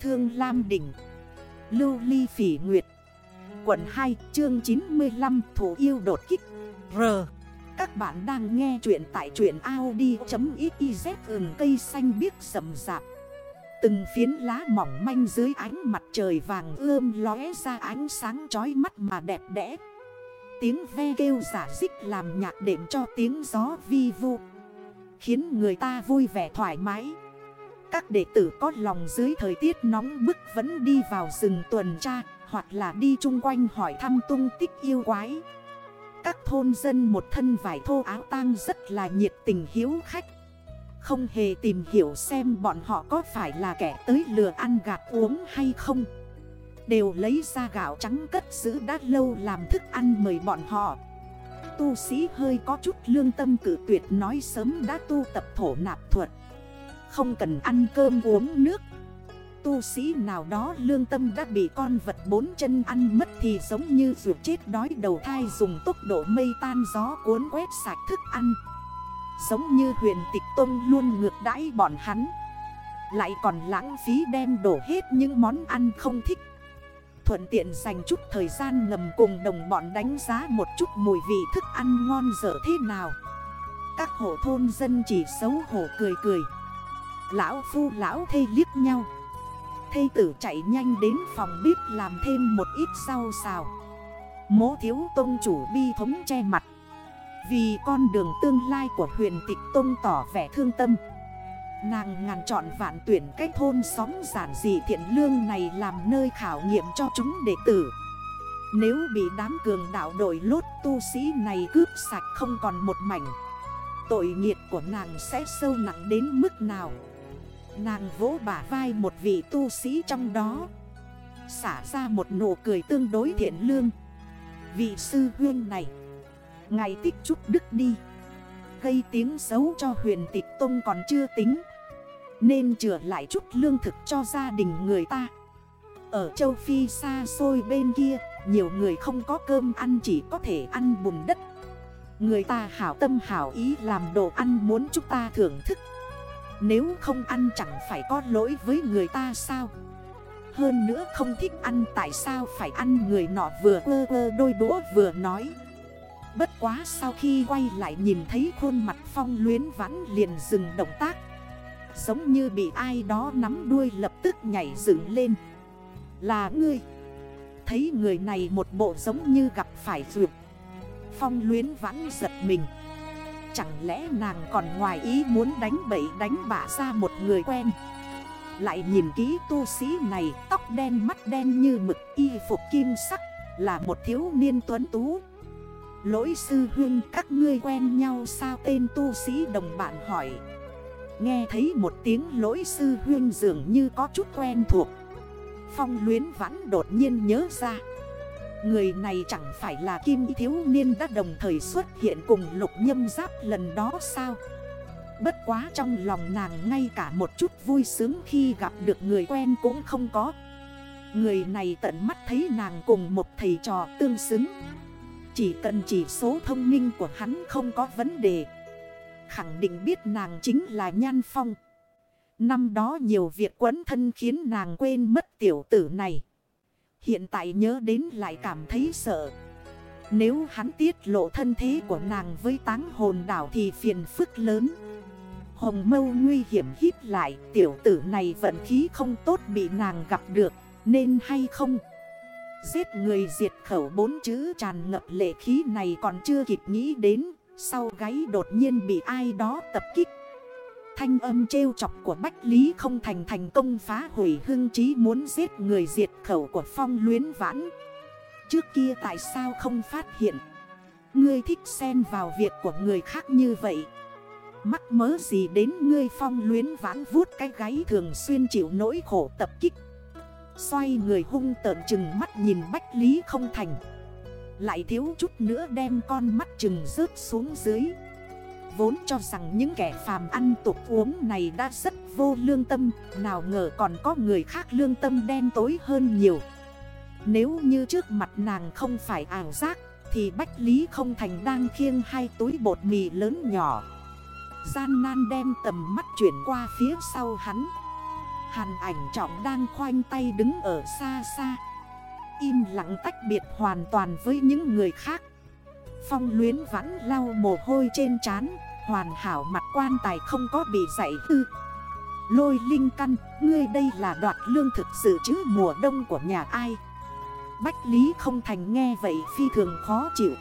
Thương Lam Đỉnh. Lưu Ly Phỉ Nguyệt. Quận 2 chương 95 Thủ yêu đột kích. R. Các bạn đang nghe chuyện tại truyện Audi.xyz ừm, cây xanh biếc sầm rạp. Từng phiến lá mỏng manh dưới ánh mặt trời vàng ươm lóe ra ánh sáng chói mắt mà đẹp đẽ. Tiếng ve kêu giả dích làm nhạc đệm cho tiếng gió vi vu, Khiến người ta vui vẻ thoải mái. Các đệ tử có lòng dưới thời tiết nóng bức vẫn đi vào rừng tuần tra, Hoặc là đi chung quanh hỏi thăm tung tích yêu quái. Các thôn dân một thân vải thô áo tang rất là nhiệt tình hiếu khách. Không hề tìm hiểu xem bọn họ có phải là kẻ tới lừa ăn gạt uống hay không. Đều lấy ra gạo trắng cất giữ đã lâu làm thức ăn mời bọn họ. Tu sĩ hơi có chút lương tâm cử tuyệt nói sớm đã tu tập thổ nạp thuật. Không cần ăn cơm uống nước. Tu sĩ nào đó lương tâm đã bị con vật bốn chân ăn mất Thì giống như ruột chết đói đầu thai dùng tốc độ mây tan gió cuốn quét sạch thức ăn. Giống như huyền tịch tông luôn ngược đãi bọn hắn. Lại còn lãng phí đem đổ hết những món ăn không thích. Thuận tiện dành chút thời gian ngầm cùng đồng bọn đánh giá một chút mùi vị thức ăn ngon dở thế nào. Các hộ thôn dân chỉ xấu hổ cười cười. Lão phu, lão thê liếc nhau. Thê tử chạy nhanh đến phòng bếp làm thêm một ít rau xào. Mố thiếu tôn chủ bi thống che mặt. Vì con đường tương lai của huyện tịch tôn tỏ vẻ thương tâm. Nàng ngàn chọn vạn tuyển cách thôn xóm giản dị thiện lương này làm nơi khảo nghiệm cho chúng đệ tử. Nếu bị đám cường đạo đội lốt, tu sĩ này cướp sạch không còn một mảnh. Tội nghiệt của nàng sẽ sâu nặng đến mức nào? Nàng vỗ bả vai một vị tu sĩ trong đó. Xả ra một nụ cười tương đối thiện lương. Vị sư huyên này Ngày tích chút đức đi. Gây tiếng xấu cho huyền tịch tông còn chưa tính. Nên trở lại chút lương thực cho gia đình người ta. Ở châu Phi xa xôi bên kia, Nhiều người không có cơm ăn chỉ có thể ăn bùn đất. Người ta hảo tâm hảo ý làm đồ ăn muốn chúng ta thưởng thức. Nếu không ăn chẳng phải có lỗi với người ta sao? Hơn nữa không thích ăn tại sao phải ăn người nọ vừa ơ ơ đôi đũa vừa nói. Bất quá sau khi quay lại nhìn thấy khuôn mặt phong luyến vãn liền dừng động tác. Giống như bị ai đó nắm đuôi lập tức nhảy dựng lên. Là ngươi. Thấy người này một bộ giống như gặp phải ruột, Phong luyến vãn giật mình. Chẳng lẽ nàng còn ngoài ý muốn đánh bậy đánh bạ ra một người quen? Lại nhìn kỹ tu sĩ này, Tóc đen mắt đen như mực, y phục kim sắc, Là một thiếu niên tuấn tú. Lỗi sư huyên các ngươi quen nhau sao? Tên tu sĩ đồng bạn hỏi. Nghe thấy một tiếng lỗi sư huyên dường như có chút quen thuộc. Phong luyến vãn đột nhiên nhớ ra. Người này chẳng phải là kim thiếu niên đã đồng thời xuất hiện cùng lục nhâm giáp lần đó sao? Bất quá trong lòng nàng ngay cả một chút vui sướng khi gặp được người quen cũng không có. Người này tận mắt thấy nàng cùng một thầy trò tương xứng. Chỉ cần chỉ số thông minh của hắn không có vấn đề. Khẳng định biết nàng chính là Nhan Phong. Năm đó nhiều việc quấn thân khiến nàng quên mất tiểu tử này. Hiện tại nhớ đến lại cảm thấy sợ. Nếu hắn tiết lộ thân thế của nàng với táng hồn đảo thì phiền phức lớn. Hồng mâu nguy hiểm hít lại, Tiểu tử này vận khí không tốt bị nàng gặp được, Nên hay không? Giết người diệt khẩu bốn chữ tràn ngập lệ khí này còn chưa kịp nghĩ đến, Sau gáy đột nhiên bị ai đó tập kích Thanh âm trêu chọc của Bách Lý không thành thành công phá hủy hưng trí muốn giết người diệt khẩu của phong luyến vãn. Trước kia tại sao không phát hiện? Ngươi thích xen vào việc của người khác như vậy. Mắc mớ gì đến ngươi phong luyến vãn vuốt cái gáy thường xuyên chịu nỗi khổ tập kích. Xoay người hung tợn chừng mắt nhìn Bách Lý không thành. Lại thiếu chút nữa đem con mắt chừng rớt xuống dưới. Vốn cho rằng những kẻ phàm ăn tục uống này đã rất vô lương tâm, Nào ngờ còn có người khác lương tâm đen tối hơn nhiều. Nếu như trước mặt nàng không phải ảo giác, Thì Bách Lý không thành đang khiêng hai túi bột mì lớn nhỏ. Gian nan đem tầm mắt chuyển qua phía sau hắn. Hàn ảnh trọng đang khoanh tay đứng ở xa xa. Im lặng tách biệt hoàn toàn với những người khác. Phong luyến vãn lau mồ hôi trên trán Hoàn hảo mặt quan tài không có bị dạy hư. Lôi linh căn, ngươi đây là đoạt lương thực sự chứ mùa đông của nhà ai? Bách Lý không thành nghe vậy phi thường khó chịu.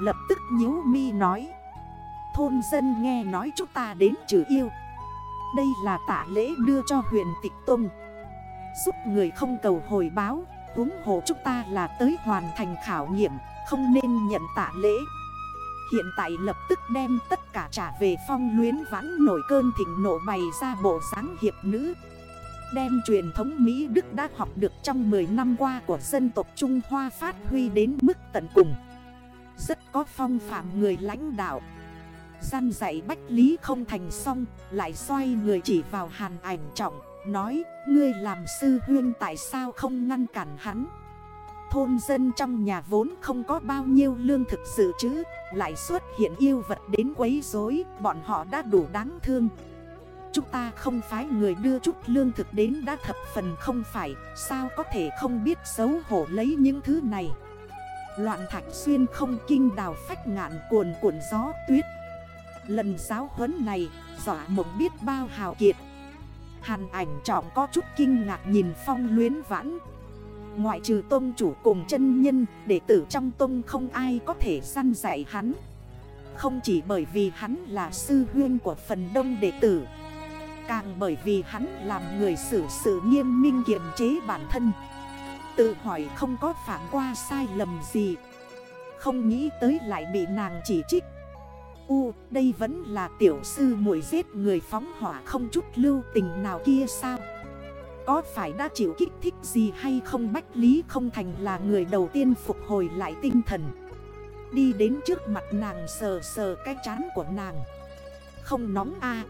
Lập tức nhíu mi nói Thôn dân nghe nói chúng ta đến trừ yêu. Đây là tạ lễ đưa cho huyện tịch tông. Giúp người không cầu hồi báo Húng hộ chúng ta là tới hoàn thành khảo nghiệm. Không nên nhận tạ lễ. Hiện tại lập tức đem tất cả trả về phong luyến vãn nổi cơn thịnh nộ bày ra bộ dáng hiệp nữ. Đem truyền thống Mỹ Đức đã học được trong 10 năm qua của dân tộc Trung Hoa phát huy đến mức tận cùng. Rất có phong phạm người lãnh đạo. Gian dạy Bách Lý không thành xong Lại xoay người chỉ vào hàn ảnh trọng, Nói, ngươi làm sư huyên tại sao không ngăn cản hắn? Thôn dân trong nhà vốn không có bao nhiêu lương thực sự chứ Lại xuất hiện yêu vật đến quấy rối, Bọn họ đã đủ đáng thương. Chúng ta không phải người đưa chút lương thực đến đã thập phần không phải, Sao có thể không biết xấu hổ lấy những thứ này? Loạn thạch xuyên không kinh đào phách ngạn cuồn cuộn gió tuyết. Lần giáo huấn này, dọa mộng biết bao hào kiệt. Hàn ảnh trọng có chút kinh ngạc nhìn phong luyến vãn Ngoại trừ tôn chủ cùng chân nhân Đệ tử trong tôn không ai có thể săn dạy hắn. Không chỉ bởi vì hắn là sư huyên của phần đông đệ tử Càng bởi vì hắn làm người xử sự nghiêm minh kiềm chế bản thân. Tự hỏi không có phạm qua sai lầm gì Không nghĩ tới lại bị nàng chỉ trích. U, đây vẫn là tiểu sư muội giết người phóng hỏa không chút lưu tình nào kia sao? Có phải đã chịu kích thích gì hay không? Bách Lý không thành là người đầu tiên phục hồi lại tinh thần. Đi đến trước mặt nàng sờ sờ cái chán của nàng. Không nóng a.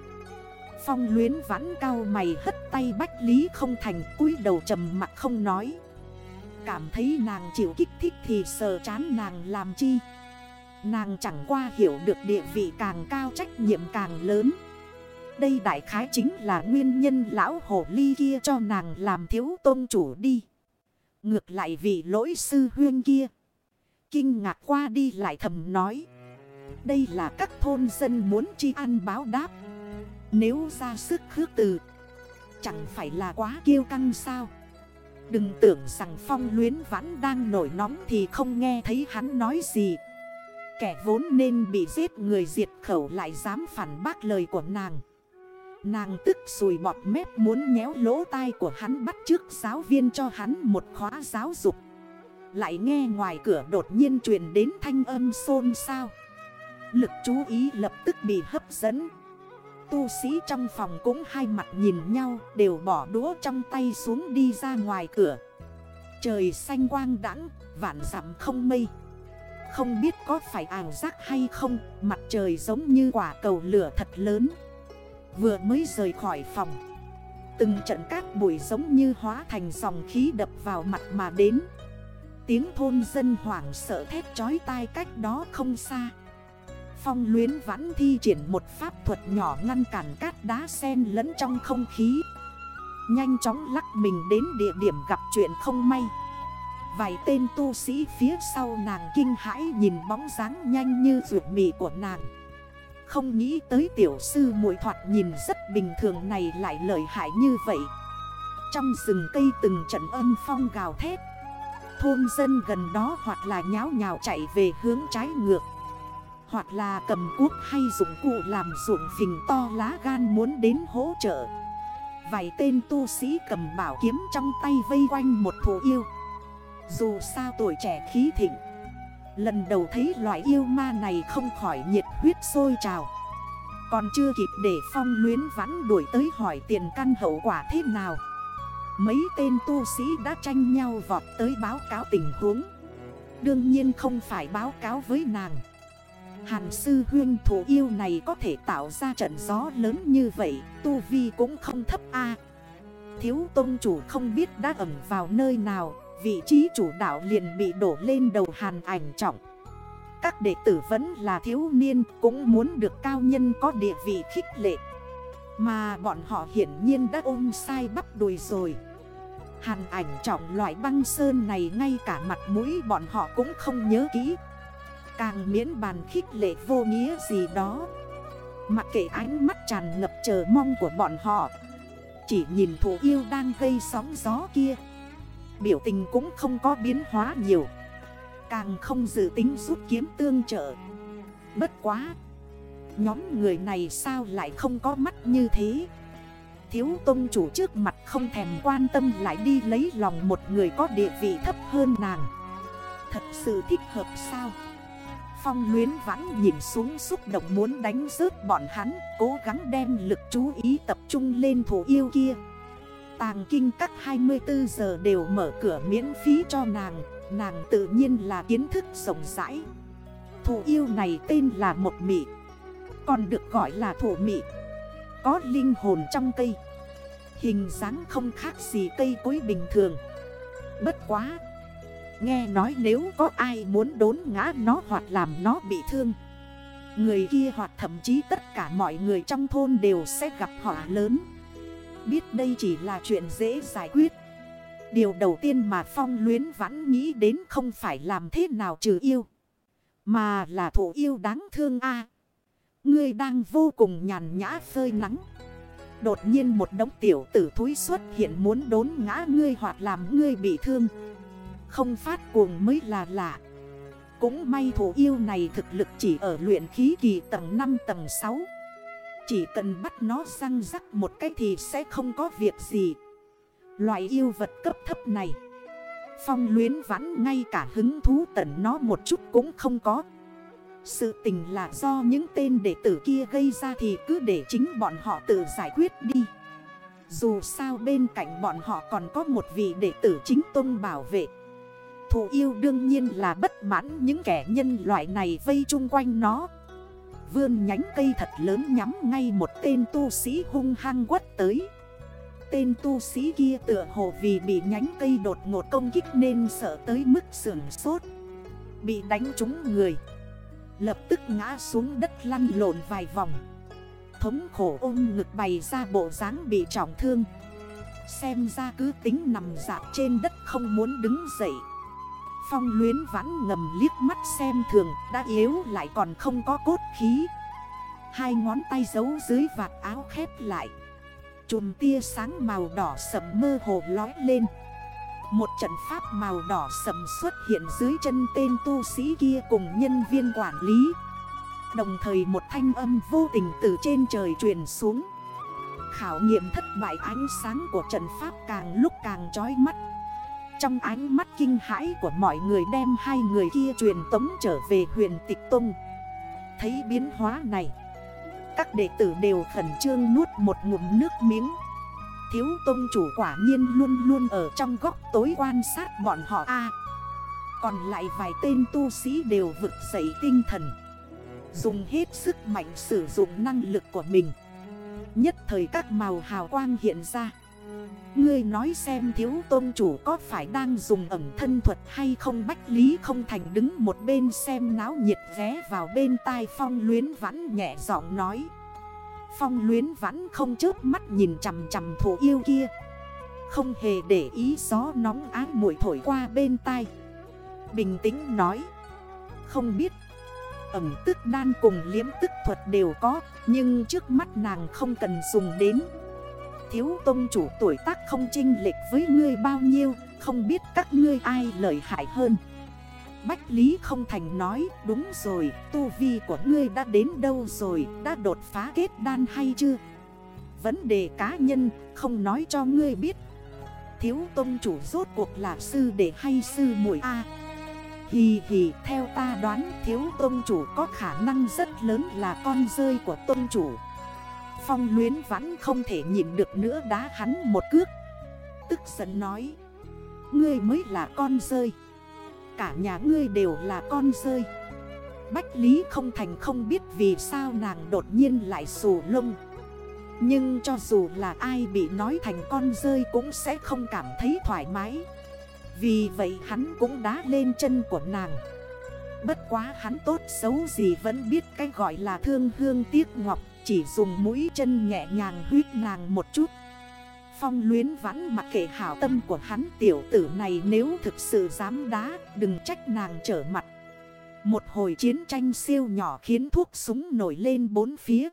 Phong luyến vãn cao mày hất tay Bách Lý không thành, cúi đầu trầm mặt không nói. Cảm thấy nàng chịu kích thích thì sờ chán nàng làm chi? Nàng chẳng qua hiểu được địa vị càng cao trách nhiệm càng lớn. Đây đại khái chính là nguyên nhân lão hổ ly kia cho nàng làm thiếu tôn chủ đi. Ngược lại vì lỗi sư huyên kia. Kinh ngạc qua đi lại thầm nói. Đây là các thôn dân muốn chi ăn báo đáp. Nếu ra sức khước từ, Chẳng phải là quá kiêu căng sao? Đừng tưởng rằng phong luyến vãn đang nổi nóng thì không nghe thấy hắn nói gì. Kẻ vốn nên bị giết người diệt khẩu lại dám phản bác lời của nàng. Nàng tức sùi bọt mép muốn nhéo lỗ tai của hắn bắt trước giáo viên cho hắn một khóa giáo dục. Lại nghe ngoài cửa đột nhiên truyền đến thanh âm xôn xao. Lực chú ý lập tức bị hấp dẫn. Tu sĩ trong phòng cũng hai mặt nhìn nhau, Đều bỏ đũa trong tay xuống đi ra ngoài cửa. Trời xanh quang đãng, vạn dặm không mây. Không biết có phải ảo giác hay không, Mặt trời giống như quả cầu lửa thật lớn. Vừa mới rời khỏi phòng. Từng trận cát bụi giống như hóa thành dòng khí đập vào mặt mà đến. Tiếng thôn dân hoảng sợ thét chói tai cách đó không xa. Phong luyến vãn thi triển một pháp thuật nhỏ ngăn cản cát đá sen lẫn trong không khí. Nhanh chóng lắc mình đến địa điểm gặp chuyện không may. Vài tên tu sĩ phía sau nàng kinh hãi nhìn bóng dáng nhanh như ruột mì của nàng. Không nghĩ tới tiểu sư muội thoạt nhìn rất bình thường này lại lợi hại như vậy. Trong rừng cây từng trận âm phong gào thét. Thôn dân gần đó hoặc là nháo nhào chạy về hướng trái ngược. Hoặc là cầm cuốc hay dụng cụ làm ruộng phình to lá gan muốn đến hỗ trợ. Vài tên tu sĩ cầm bảo kiếm trong tay vây quanh một thủ yêu. Dù sao tuổi trẻ khí thịnh Lần đầu thấy loại yêu ma này không khỏi nhiệt huyết sôi trào. Còn chưa kịp để phong luyến vãn đuổi tới hỏi tiền căn hậu quả thế nào. Mấy tên tu sĩ đã tranh nhau vọt tới báo cáo tình huống. Đương nhiên không phải báo cáo với nàng. Hàn sư huyên thủ yêu này có thể tạo ra trận gió lớn như vậy, Tu vi cũng không thấp a. Thiếu tôn chủ không biết đã ẩn vào nơi nào. Vị trí chủ đạo liền bị đổ lên đầu hàn ảnh trọng. Các đệ tử vẫn là thiếu niên, Cũng muốn được cao nhân có địa vị khích lệ. Mà bọn họ hiển nhiên đã ôm sai bắp đùi rồi. Hàn ảnh trọng loại băng sơn này ngay cả mặt mũi bọn họ cũng không nhớ kỹ. Càng miễn bàn khích lệ vô nghĩa gì đó. Mặc kệ ánh mắt tràn ngập chờ mong của bọn họ. Chỉ nhìn thủ yêu đang gây sóng gió kia. Biểu tình cũng không có biến hóa nhiều. Càng không dự tính rút kiếm tương trợ. Bất quá, Nhóm người này sao lại không có mắt như thế? Thiếu tôn chủ trước mặt không thèm quan tâm lại đi lấy lòng một người có địa vị thấp hơn nàng. Thật sự thích hợp sao? Phong luyến vãn nhìn xuống xúc động muốn đánh rớt bọn hắn, Cố gắng đem lực chú ý tập trung lên thủ yêu kia. Tàng kinh các 24 giờ đều mở cửa miễn phí cho nàng Nàng tự nhiên là kiến thức rộng rãi. Thủ yêu này tên là một mị, Còn được gọi là thủ mị. Có linh hồn trong cây, Hình dáng không khác gì cây cối bình thường. Bất quá, Nghe nói nếu có ai muốn đốn ngã nó hoặc làm nó bị thương, Người kia hoặc thậm chí tất cả mọi người trong thôn đều sẽ gặp họa lớn. Biết đây chỉ là chuyện dễ giải quyết. Điều đầu tiên mà Phong luyến vãn nghĩ đến không phải làm thế nào trừ yêu Mà là thủ yêu đáng thương a. À, Ngươi đang vô cùng nhàn nhã phơi nắng. Đột nhiên một đống tiểu tử thúi xuất hiện muốn đốn ngã ngươi hoặc làm ngươi bị thương. Không phát cuồng mới là lạ. Cũng may thủ yêu này thực lực chỉ ở luyện khí kỳ tầng 5 tầng 6 chỉ cần bắt nó răng rắc một cái thì sẽ không có việc gì. Loại yêu vật cấp thấp này, Phong luyến vãn ngay cả hứng thú tẩn nó một chút cũng không có. Sự tình là do những tên đệ tử kia gây ra thì cứ để chính bọn họ tự giải quyết đi. Dù sao bên cạnh bọn họ còn có một vị đệ tử chính tôn bảo vệ. Thủ yêu đương nhiên là bất mãn những kẻ nhân loại này vây chung quanh nó. Vươn nhánh cây thật lớn nhắm ngay một tên tu sĩ hung hăng quất tới. Tên tu sĩ kia tựa hồ vì bị nhánh cây đột ngột công kích nên sợ tới mức sưởng sốt. Bị đánh trúng người. Lập tức ngã xuống đất lăn lộn vài vòng. Thống khổ ôm ngực bày ra bộ dáng bị trọng thương. Xem ra cứ tính nằm dạp trên đất không muốn đứng dậy. Phong luyến vãn ngầm liếc mắt xem thường, Đã yếu lại còn không có cốt khí. Hai ngón tay giấu dưới vạt áo khép lại. Chùm tia sáng màu đỏ sầm mơ hồ lói lên. Một trận pháp màu đỏ sầm xuất hiện dưới chân tên tu sĩ kia cùng nhân viên quản lý. Đồng thời một thanh âm vô tình từ trên trời truyền xuống. Khảo nghiệm thất bại ánh sáng của trận pháp càng lúc càng trói mắt. Trong ánh mắt kinh hãi của mọi người đem hai người kia truyền tống trở về huyền tịch tông. Thấy biến hóa này, Các đệ tử đều khẩn trương nuốt một ngụm nước miếng. Thiếu tôn chủ quả nhiên luôn luôn ở trong góc tối quan sát bọn họ a. Còn lại vài tên tu sĩ đều vực dậy tinh thần, Dùng hết sức mạnh sử dụng năng lực của mình. Nhất thời các màu hào quang hiện ra. Ngươi nói xem thiếu tôn chủ có phải đang dùng ẩm thân thuật hay không? Bách Lý không thành đứng một bên xem náo nhiệt ghé vào bên tai phong luyến vãn nhẹ giọng nói. Phong luyến vãn không chớp mắt nhìn chằm chằm thủ yêu kia. Không hề để ý gió nóng ái mũi thổi qua bên tai. Bình tĩnh nói. Không biết. Ẩm tức đan cùng liếm tức thuật đều có, Nhưng trước mắt nàng không cần dùng đến. Thiếu tôn chủ tuổi tác không chinh lệch với ngươi bao nhiêu Không biết các ngươi ai lợi hại hơn. Bách Lý không thành nói Đúng rồi tu vi của ngươi đã đến đâu rồi Đã đột phá kết đan hay chưa? Vấn đề cá nhân không nói cho ngươi biết. Thiếu tôn chủ rốt cuộc là sư đệ hay sư muội A? À, Hì hì theo ta đoán thiếu tôn chủ có khả năng rất lớn là con rơi của tôn chủ. Phong luyến vẫn không thể nhìn được nữa đá hắn một cước. Tức giận nói, Ngươi mới là con rơi. Cả nhà ngươi đều là con rơi. Bách Lý không thành không biết vì sao nàng đột nhiên lại sù lông. Nhưng cho dù là ai bị nói thành con rơi cũng sẽ không cảm thấy thoải mái. Vì vậy hắn cũng đá lên chân của nàng. Bất quá hắn tốt xấu gì vẫn biết cái gọi là thương hương tiếc ngọc. Chỉ dùng mũi chân nhẹ nhàng huyết nàng một chút. Phong luyến vãn mặc kệ hảo tâm của hắn, tiểu tử này nếu thực sự dám đá, Đừng trách nàng trở mặt. Một hồi chiến tranh siêu nhỏ khiến thuốc súng nổi lên bốn phía.